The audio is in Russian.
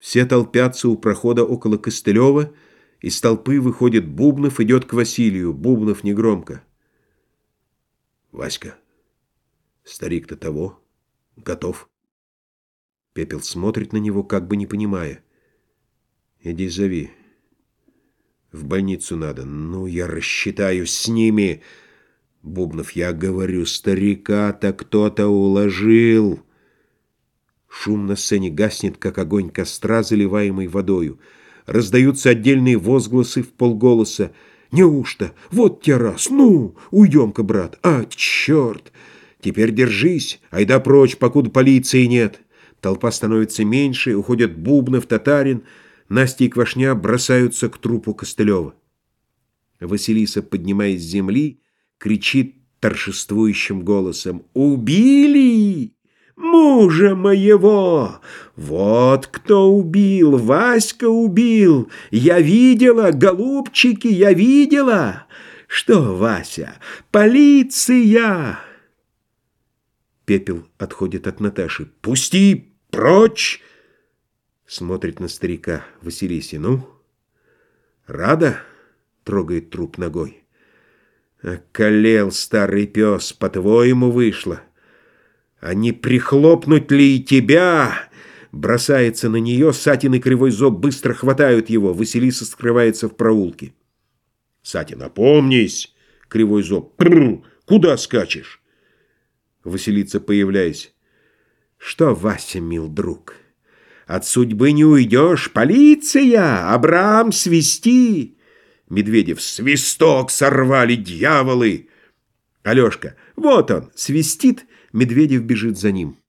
Все толпятся у прохода около Костылева, из толпы выходит Бубнов, идет к Василию. Бубнов негромко. «Васька, старик-то того, готов». Пепел смотрит на него, как бы не понимая. «Иди зови. В больницу надо. Ну, я рассчитаюсь с ними». Бубнов, я говорю, старика-то кто-то уложил. Шум на сцене гаснет, как огонь костра, заливаемый водою. Раздаются отдельные возгласы в полголоса. «Неужто? Вот те раз! Ну, уйдем-ка, брат! А, черт! Теперь держись! Айда прочь, покуда полиции нет!» Толпа становится меньше, уходят Бубнов, Татарин. Настя и Квашня бросаются к трупу Костылева. Василиса, поднимаясь с земли, кричит торжествующим голосом «Убили!» Мужа моего! Вот кто убил, Васька убил! Я видела, голубчики, я видела! Что, Вася, полиция!» Пепел отходит от Наташи. «Пусти! Прочь!» Смотрит на старика Василисе. «Ну, рада?» Трогает труп ногой. «Околел старый пес, по-твоему вышло?» А не прихлопнуть ли и тебя? Бросается на нее, Сатин и Кривой Зоб быстро хватают его. Василиса скрывается в проулке. Сатин, опомнись! Кривой Зоб, Пррр, куда скачешь? Василица, появляясь. Что, Вася, мил друг, от судьбы не уйдешь? Полиция! Абрам, свисти! Медведев, свисток сорвали дьяволы! Алешка, вот он, свистит, Медведев бежит за ним.